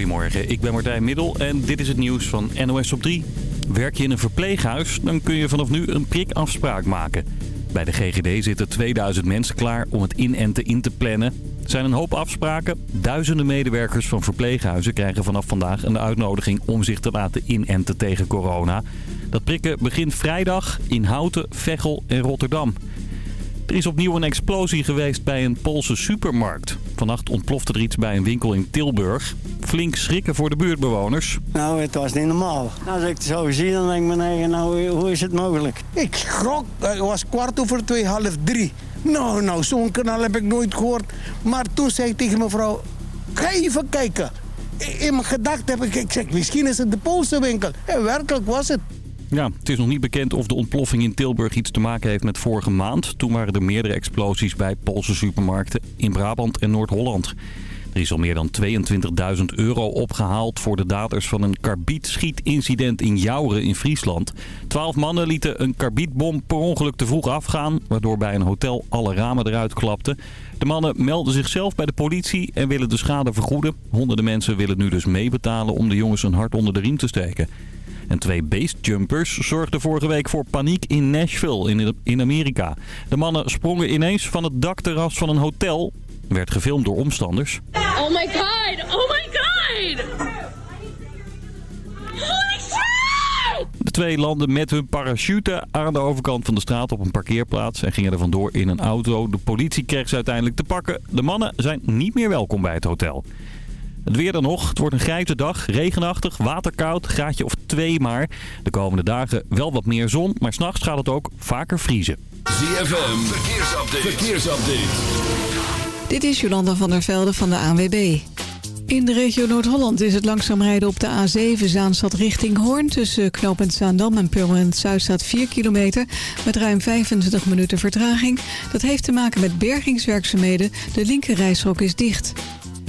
Goedemorgen, ik ben Martijn Middel en dit is het nieuws van NOS op 3. Werk je in een verpleeghuis, dan kun je vanaf nu een prikafspraak maken. Bij de GGD zitten 2000 mensen klaar om het inenten in te plannen. Er zijn een hoop afspraken. Duizenden medewerkers van verpleeghuizen krijgen vanaf vandaag een uitnodiging om zich te laten inenten tegen corona. Dat prikken begint vrijdag in Houten, Veghel en Rotterdam. Er is opnieuw een explosie geweest bij een Poolse supermarkt. Vannacht ontplofte er iets bij een winkel in Tilburg. Flink schrikken voor de buurtbewoners. Nou, het was niet normaal. Nou, als ik het zo zie, dan denk ik eigen, nou, hoe is het mogelijk? Ik schrok. Het was kwart over twee, half drie. Nou, nou, zo'n kanaal heb ik nooit gehoord. Maar toen zei ik tegen mevrouw, ga even kijken. In mijn gedachten heb ik, ik zeg, misschien is het de Poolse winkel. En werkelijk was het. Ja, het is nog niet bekend of de ontploffing in Tilburg iets te maken heeft met vorige maand. Toen waren er meerdere explosies bij Poolse supermarkten in Brabant en Noord-Holland. Er is al meer dan 22.000 euro opgehaald voor de daders van een karbietschietincident in Jouren in Friesland. Twaalf mannen lieten een karbietbom per ongeluk te vroeg afgaan, waardoor bij een hotel alle ramen eruit klapten. De mannen melden zichzelf bij de politie en willen de schade vergoeden. Honderden mensen willen nu dus meebetalen om de jongens een hart onder de riem te steken. En twee beestjumpers zorgden vorige week voor paniek in Nashville in, in Amerika. De mannen sprongen ineens van het dakterras van een hotel. Werd gefilmd door omstanders. Oh my god, oh my god! De twee landen met hun parachute aan de overkant van de straat op een parkeerplaats en gingen er vandoor in een auto. De politie kreeg ze uiteindelijk te pakken. De mannen zijn niet meer welkom bij het hotel. Het weer dan nog. Het wordt een grijte dag. Regenachtig, waterkoud, graadje of twee maar. De komende dagen wel wat meer zon, maar s'nachts gaat het ook vaker vriezen. ZFM, verkeersupdate. verkeersupdate. Dit is Jolanda van der Velde van de ANWB. In de regio Noord-Holland is het langzaam rijden op de A7 Zaanstad richting Hoorn... tussen Knopend Zaandam en Purmerend Zuid staat 4 kilometer... met ruim 25 minuten vertraging. Dat heeft te maken met bergingswerkzaamheden. De linkerrijstrook is dicht.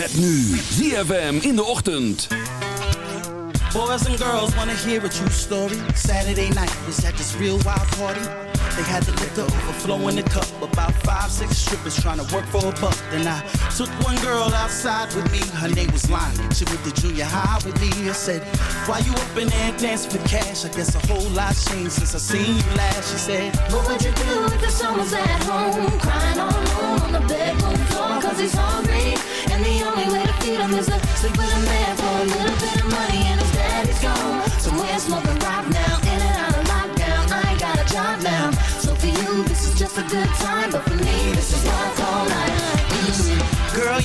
Met nu ZFM in de ochtend. Boys and girls wanna hear a true story. Saturday night was at this real wild party. They had the liquor overflowing the cup. About five, six strippers trying to work for a buck. Then I took one girl outside with me. Her name was Lonnie. She went to junior high with me. I said, Why you up in there dancing for cash? I guess a whole lot's changed since I seen you last. She said, What would you do if the son was at home? Crying all alone on the bedroom floor, cause he's hungry. And the only way to feed him is to sleep with a man for a little bit of money and his daddy's gone. So we're smoking rock now, in and out of lockdown. I ain't got a job now. So for you, this is just a good time. But for me, this is love all night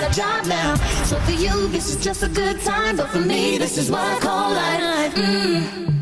got a job now. So for you, this is just a good time. But for me, this is what I call life. Mm.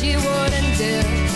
she wouldn't do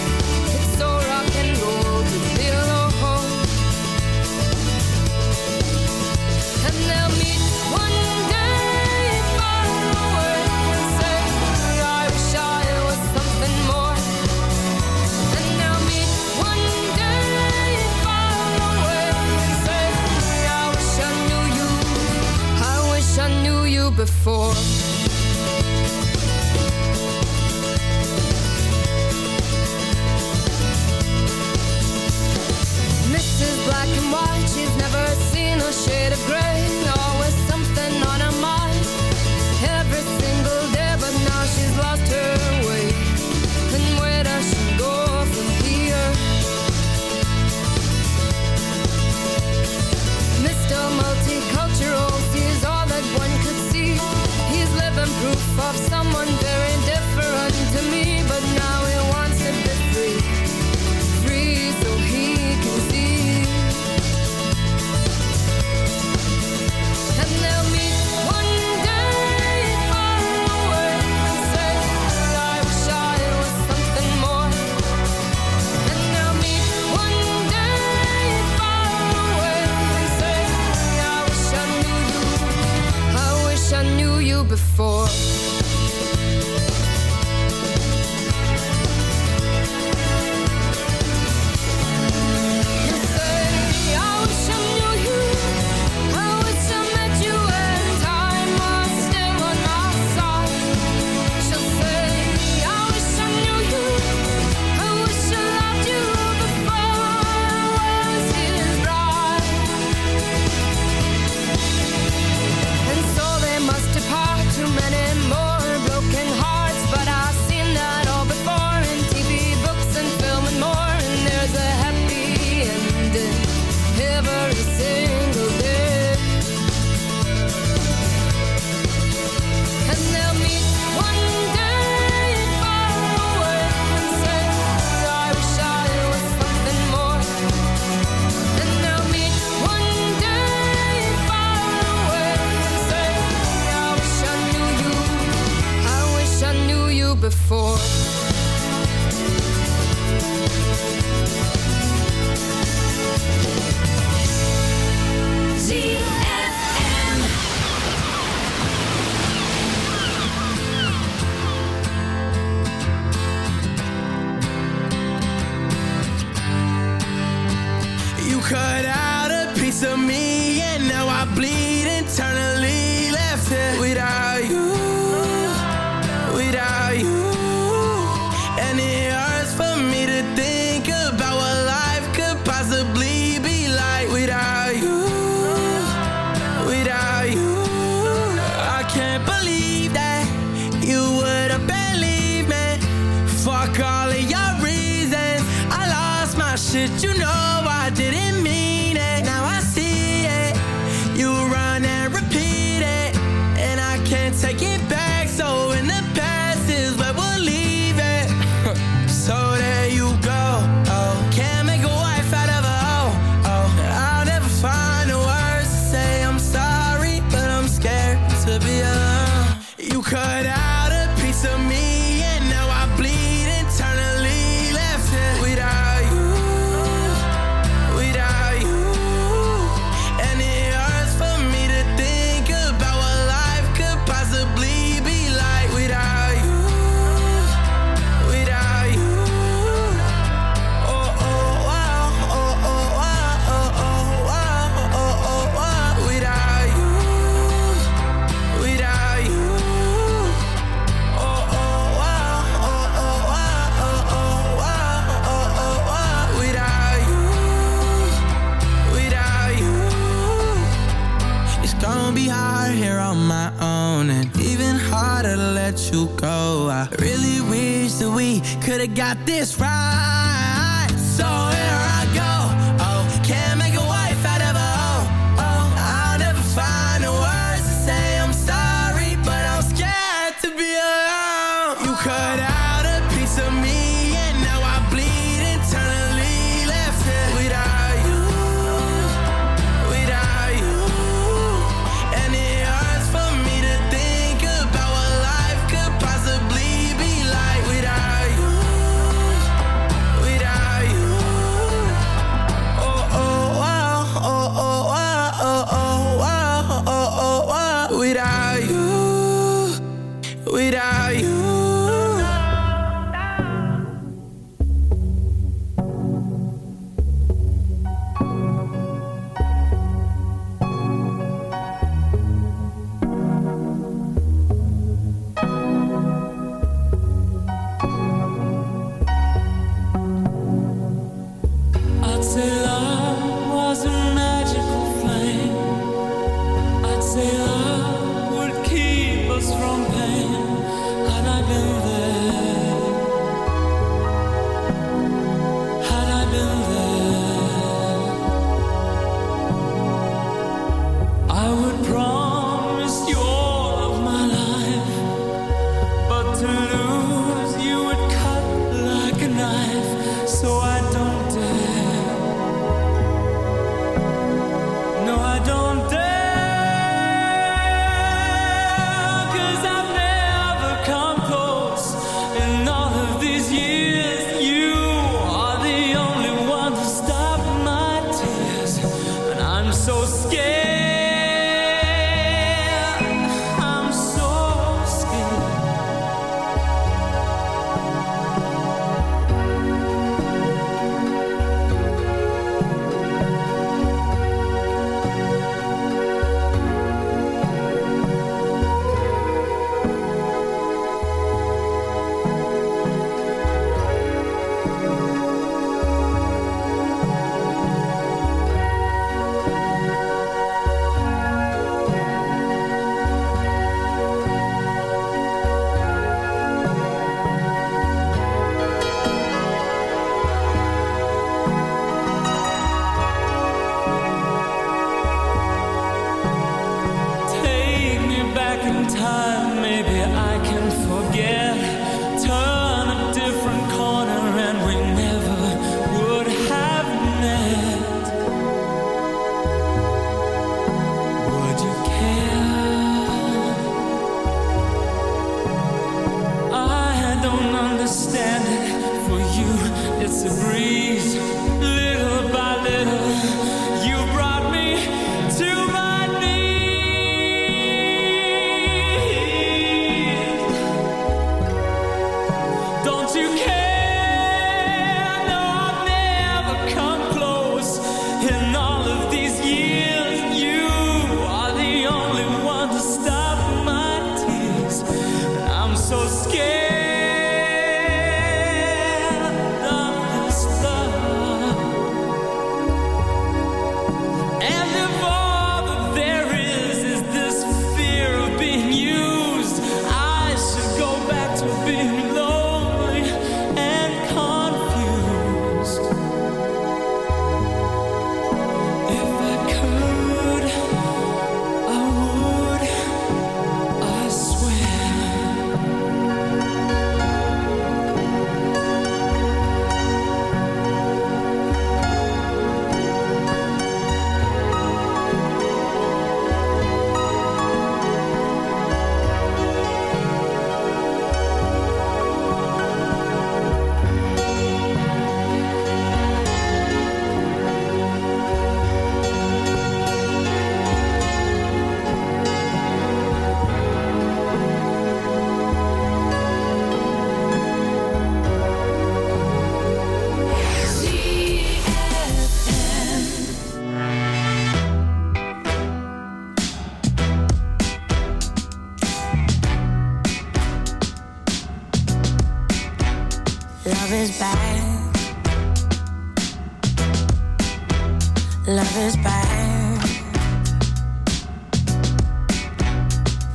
a breeze.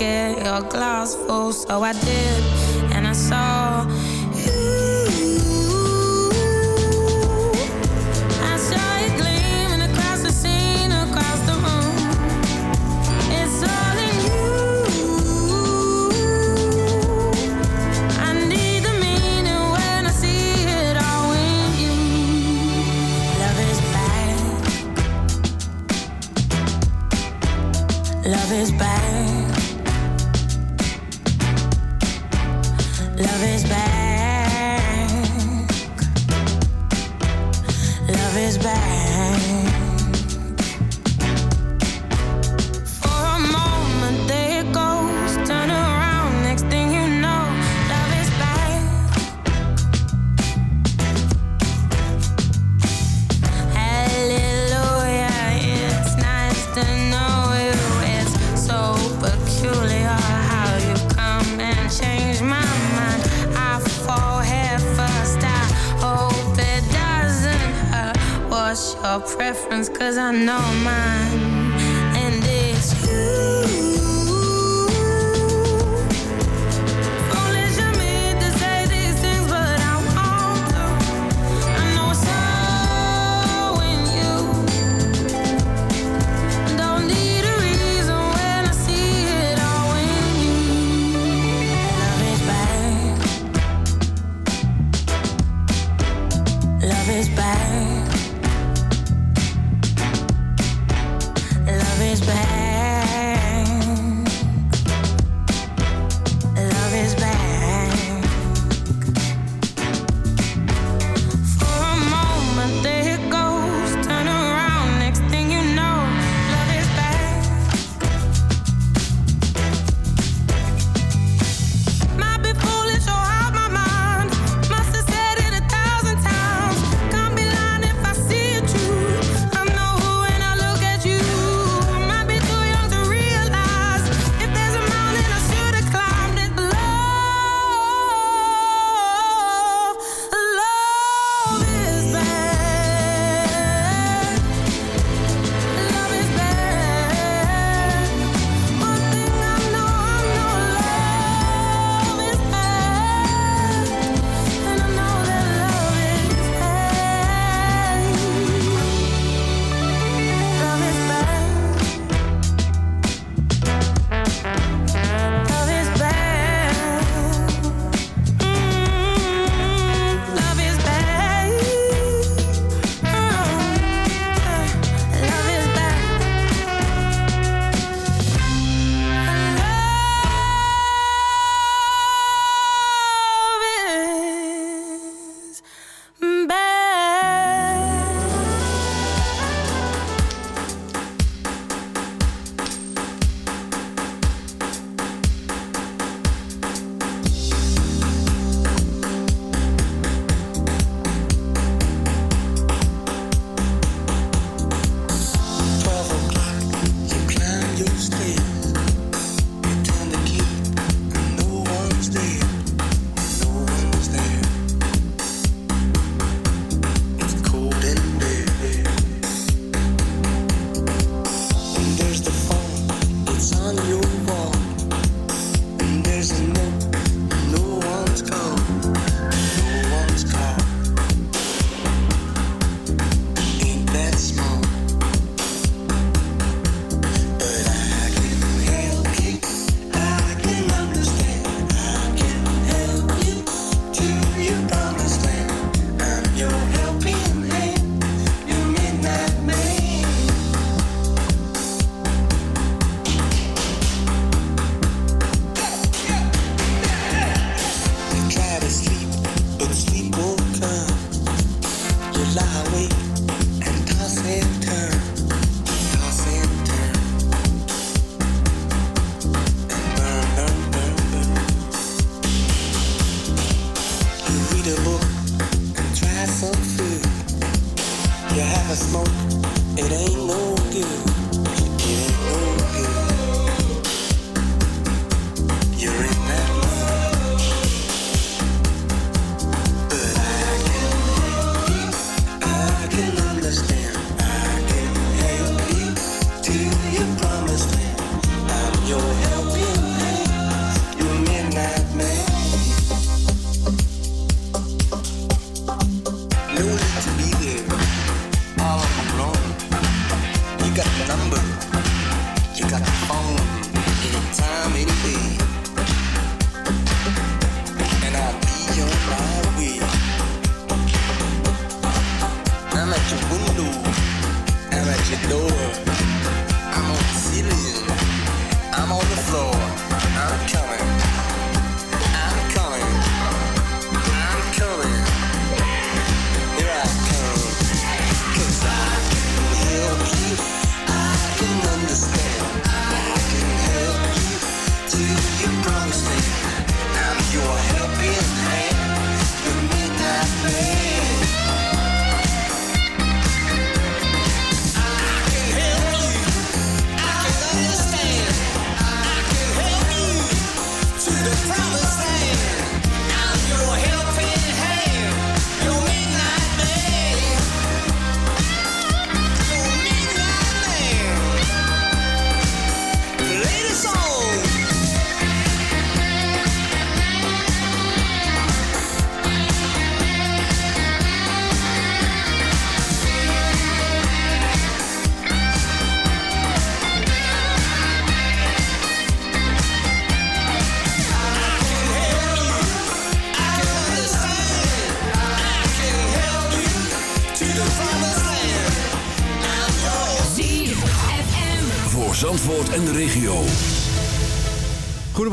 get your glass full, so I did.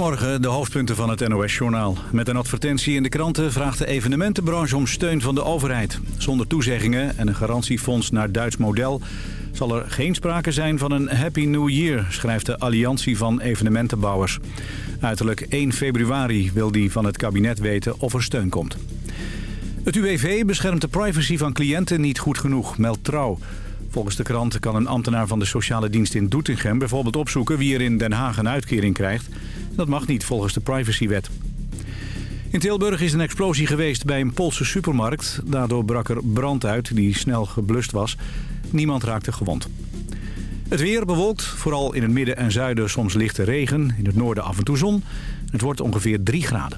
Morgen de hoofdpunten van het NOS-journaal. Met een advertentie in de kranten vraagt de evenementenbranche om steun van de overheid. Zonder toezeggingen en een garantiefonds naar Duits model... zal er geen sprake zijn van een Happy New Year... schrijft de Alliantie van Evenementenbouwers. Uiterlijk 1 februari wil die van het kabinet weten of er steun komt. Het UWV beschermt de privacy van cliënten niet goed genoeg, meldt Trouw. Volgens de kranten kan een ambtenaar van de sociale dienst in Doetinchem bijvoorbeeld opzoeken wie er in Den Haag een uitkering krijgt. Dat mag niet volgens de privacywet. In Tilburg is een explosie geweest bij een Poolse supermarkt. Daardoor brak er brand uit die snel geblust was. Niemand raakte gewond. Het weer bewolkt, vooral in het midden en zuiden soms lichte regen. In het noorden af en toe zon. Het wordt ongeveer 3 graden.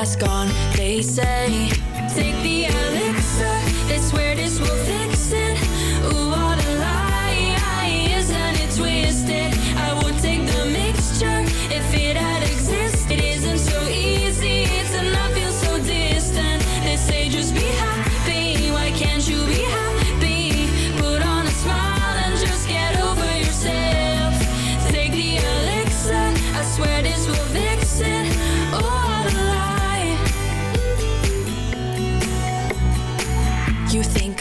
mask on. They say, take the elixir.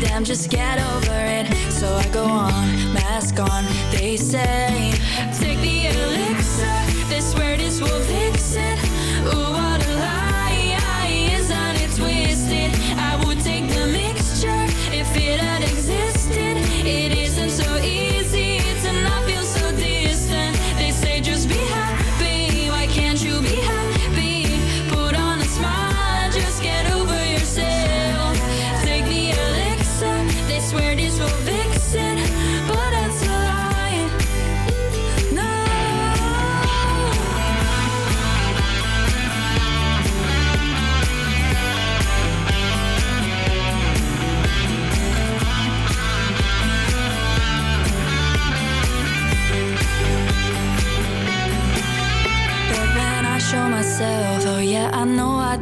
damn, just get over it. So I go on, mask on. They say, take the elixir. This word is will fix it. Ooh,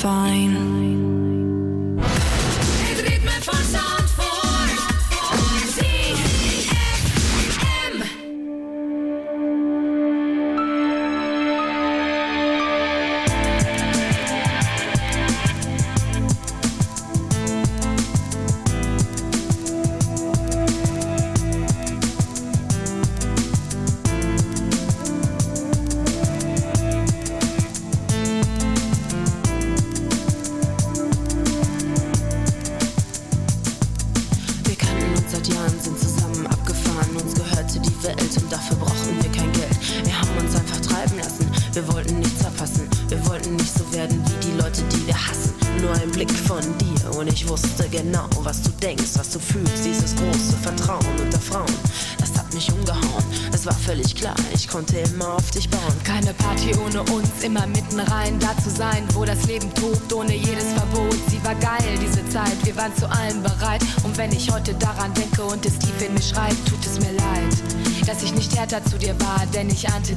fine Vater zu dir war, denn ich ahnte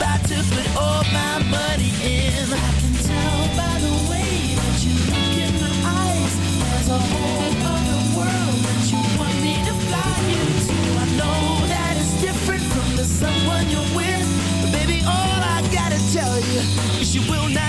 about to put all my money in. I can tell by the way that you look in my eyes. There's a whole other world that you want me to fly you to. I know that it's different from the someone you're with, but baby, all I gotta tell you is you will not.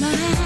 mind